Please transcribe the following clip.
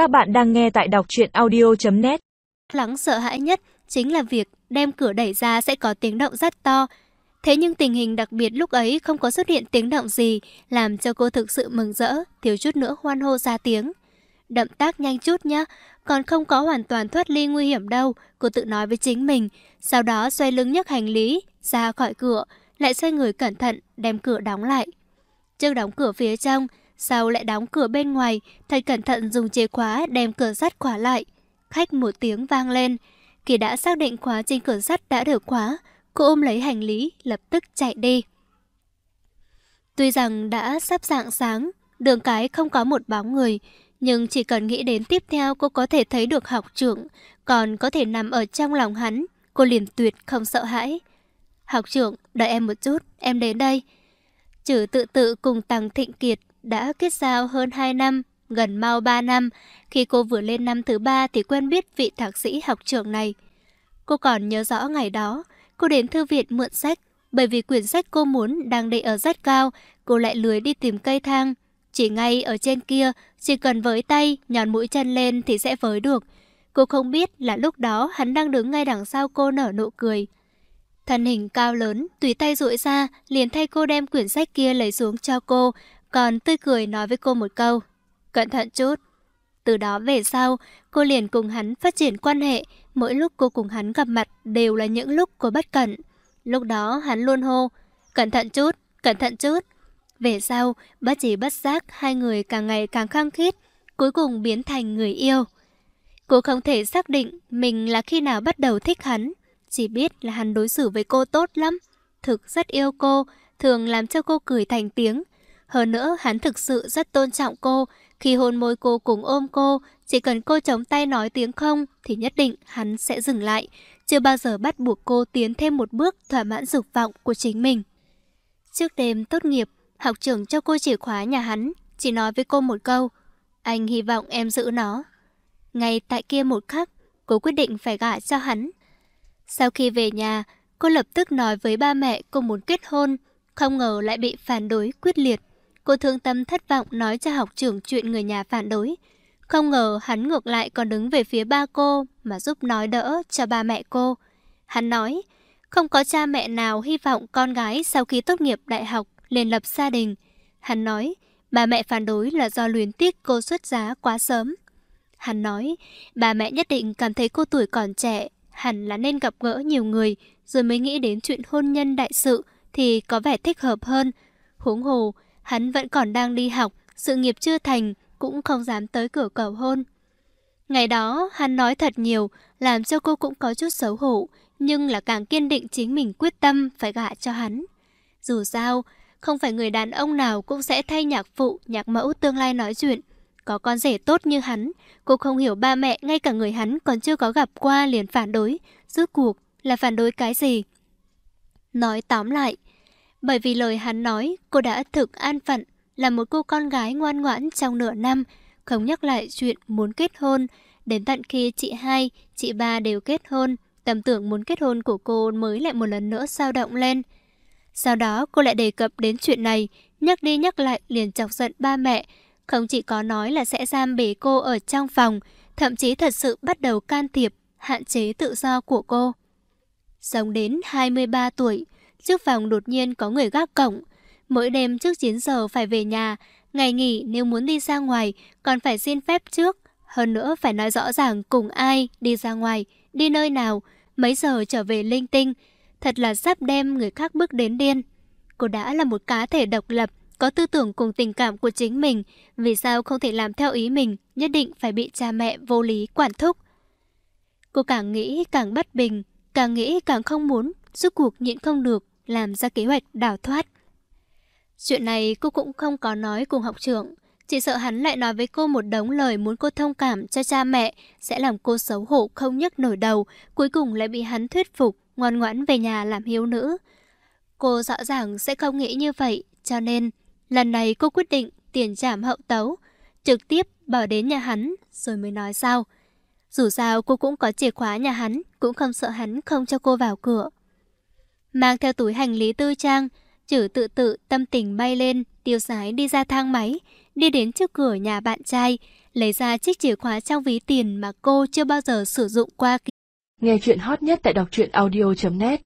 Các bạn đang nghe tại đọc truyện audio.net Lắng sợ hãi nhất chính là việc đem cửa đẩy ra sẽ có tiếng động rất to. Thế nhưng tình hình đặc biệt lúc ấy không có xuất hiện tiếng động gì, làm cho cô thực sự mừng rỡ, thiếu chút nữa hoan hô ra tiếng. Đậm tác nhanh chút nhá, còn không có hoàn toàn thoát ly nguy hiểm đâu, cô tự nói với chính mình. Sau đó xoay lưng nhấc hành lý, ra khỏi cửa, lại xoay người cẩn thận, đem cửa đóng lại. Trước đóng cửa phía trong, sau lại đóng cửa bên ngoài, thật cẩn thận dùng chìa khóa đem cửa sắt khóa lại. Khách một tiếng vang lên. Khi đã xác định khóa trên cửa sắt đã được khóa, cô ôm lấy hành lý, lập tức chạy đi. Tuy rằng đã sắp dạng sáng, đường cái không có một bóng người, nhưng chỉ cần nghĩ đến tiếp theo cô có thể thấy được học trưởng, còn có thể nằm ở trong lòng hắn, cô liền tuyệt không sợ hãi. Học trưởng, đợi em một chút, em đến đây. Chử tự tự cùng Tăng Thịnh Kiệt đã kết giao hơn 2 năm, gần mau 3 năm. Khi cô vừa lên năm thứ ba thì quen biết vị thạc sĩ học trưởng này. Cô còn nhớ rõ ngày đó, cô đến thư viện mượn sách. Bởi vì quyển sách cô muốn đang để ở rất cao, cô lại lười đi tìm cây thang. Chỉ ngay ở trên kia, chỉ cần với tay, nhọn mũi chân lên thì sẽ với được. Cô không biết là lúc đó hắn đang đứng ngay đằng sau cô nở nụ cười. Thân hình cao lớn, tùy tay duỗi ra, liền thay cô đem quyển sách kia lấy xuống cho cô, còn tươi cười nói với cô một câu, cẩn thận chút. Từ đó về sau, cô liền cùng hắn phát triển quan hệ, mỗi lúc cô cùng hắn gặp mặt đều là những lúc cô bất cẩn. Lúc đó hắn luôn hô, cẩn thận chút, cẩn thận chút. Về sau, bất chỉ bất giác, hai người càng ngày càng khăng khít, cuối cùng biến thành người yêu. Cô không thể xác định mình là khi nào bắt đầu thích hắn, chỉ biết là hắn đối xử với cô tốt lắm, thực rất yêu cô, thường làm cho cô cười thành tiếng. Hơn nữa, hắn thực sự rất tôn trọng cô, khi hôn môi cô cùng ôm cô, chỉ cần cô chống tay nói tiếng không thì nhất định hắn sẽ dừng lại, chưa bao giờ bắt buộc cô tiến thêm một bước thỏa mãn dục vọng của chính mình. Trước đêm tốt nghiệp, học trưởng cho cô chìa khóa nhà hắn, chỉ nói với cô một câu, anh hy vọng em giữ nó. Ngay tại kia một khắc, cô quyết định phải gả cho hắn. Sau khi về nhà, cô lập tức nói với ba mẹ cô muốn kết hôn, không ngờ lại bị phản đối quyết liệt. Cô thương tâm thất vọng nói cho học trưởng chuyện người nhà phản đối. Không ngờ hắn ngược lại còn đứng về phía ba cô mà giúp nói đỡ cho ba mẹ cô. Hắn nói, không có cha mẹ nào hy vọng con gái sau khi tốt nghiệp đại học liền lập gia đình. Hắn nói, ba mẹ phản đối là do luyến tiếc cô xuất giá quá sớm. Hắn nói, bà mẹ nhất định cảm thấy cô tuổi còn trẻ, hẳn là nên gặp gỡ nhiều người, rồi mới nghĩ đến chuyện hôn nhân đại sự thì có vẻ thích hợp hơn. Huống hồ, hắn vẫn còn đang đi học, sự nghiệp chưa thành, cũng không dám tới cửa cầu hôn. Ngày đó, hắn nói thật nhiều, làm cho cô cũng có chút xấu hổ, nhưng là càng kiên định chính mình quyết tâm phải gả cho hắn. Dù sao, không phải người đàn ông nào cũng sẽ thay nhạc phụ, nhạc mẫu tương lai nói chuyện. Có con rể tốt như hắn, cô không hiểu ba mẹ ngay cả người hắn còn chưa có gặp qua liền phản đối. Rốt cuộc là phản đối cái gì? Nói tóm lại, bởi vì lời hắn nói, cô đã thực an phận, là một cô con gái ngoan ngoãn trong nửa năm, không nhắc lại chuyện muốn kết hôn. Đến tận khi chị hai, chị ba đều kết hôn, tầm tưởng muốn kết hôn của cô mới lại một lần nữa sao động lên. Sau đó cô lại đề cập đến chuyện này, nhắc đi nhắc lại liền chọc giận ba mẹ. Không chỉ có nói là sẽ giam bế cô ở trong phòng, thậm chí thật sự bắt đầu can thiệp, hạn chế tự do của cô. Sống đến 23 tuổi, trước phòng đột nhiên có người gác cổng. Mỗi đêm trước 9 giờ phải về nhà, ngày nghỉ nếu muốn đi ra ngoài còn phải xin phép trước. Hơn nữa phải nói rõ ràng cùng ai đi ra ngoài, đi nơi nào, mấy giờ trở về linh tinh. Thật là sắp đem người khác bước đến điên. Cô đã là một cá thể độc lập, có tư tưởng cùng tình cảm của chính mình. Vì sao không thể làm theo ý mình, nhất định phải bị cha mẹ vô lý quản thúc. Cô càng nghĩ càng bất bình, càng nghĩ càng không muốn, rốt cuộc nhịn không được, làm ra kế hoạch đào thoát. Chuyện này cô cũng không có nói cùng học trưởng, chỉ sợ hắn lại nói với cô một đống lời muốn cô thông cảm cho cha mẹ, sẽ làm cô xấu hổ không nhấc nổi đầu, cuối cùng lại bị hắn thuyết phục, ngoan ngoãn về nhà làm hiếu nữ. Cô rõ ràng sẽ không nghĩ như vậy, cho nên lần này cô quyết định tiền trảm hậu tấu, trực tiếp bảo đến nhà hắn rồi mới nói sao. Dù sao cô cũng có chìa khóa nhà hắn, cũng không sợ hắn không cho cô vào cửa. Mang theo túi hành lý tư trang, chử tự tự tâm tình bay lên, tiêu sái đi ra thang máy, đi đến trước cửa nhà bạn trai, lấy ra chiếc chìa khóa trong ví tiền mà cô chưa bao giờ sử dụng qua. Nghe chuyện hot nhất tại đọc truyện audio.net